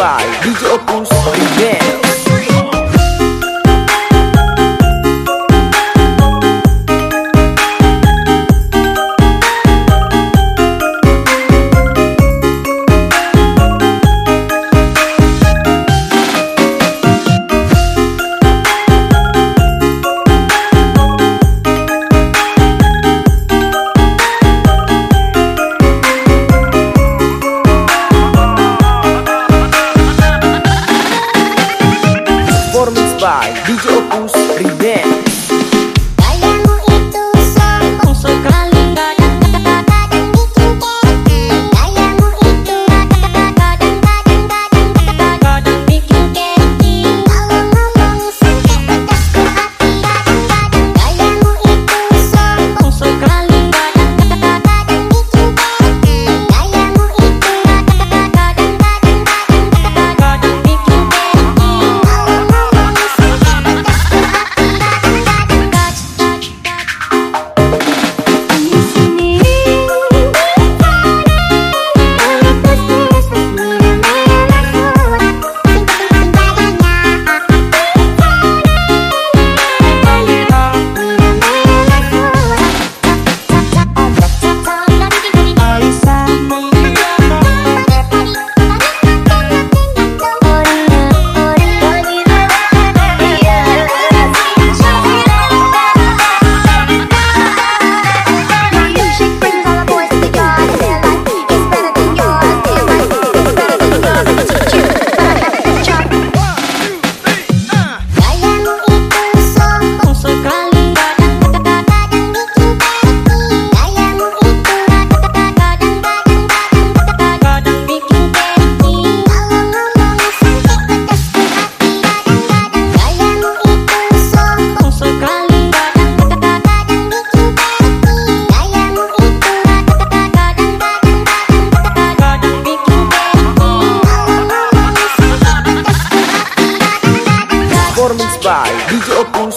By DJ Opus by DJ Opus